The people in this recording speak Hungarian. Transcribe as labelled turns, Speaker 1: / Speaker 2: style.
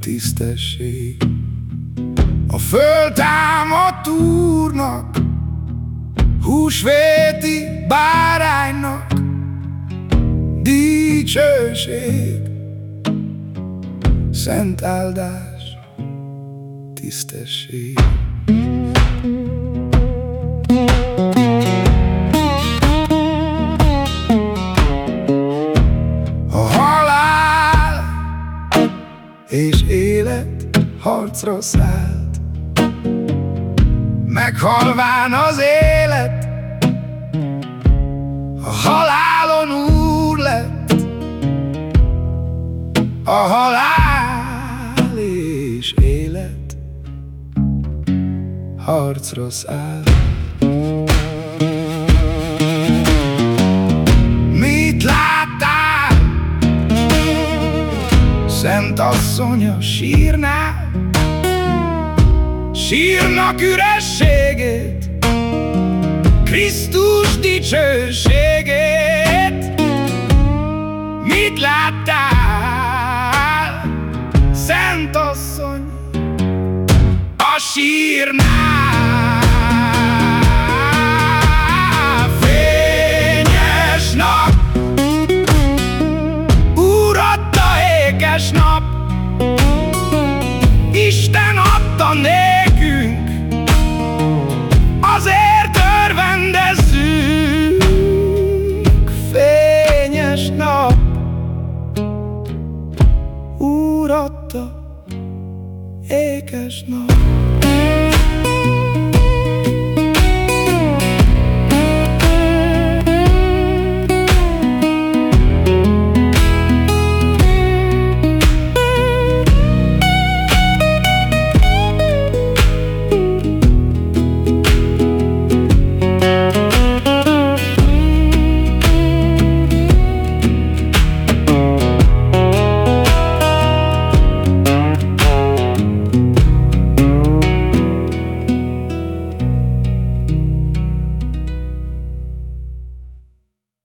Speaker 1: tisztesség. A föltámadt úrnak, húsvéti báránynak, dicsőség, szent áldás, tisztesség. És élet harcra szállt. Meghalván az élet, a halálon úr lett, a halál és élet harcra szállt. Szent asszonya sírná, sírnak ürességét, Krisztus dicsőségét. Mit láttál, Szent asszony, a sírnál? Adta nékünk, azért örvendezzünk, fényes nap. Úr adta, ékes nap.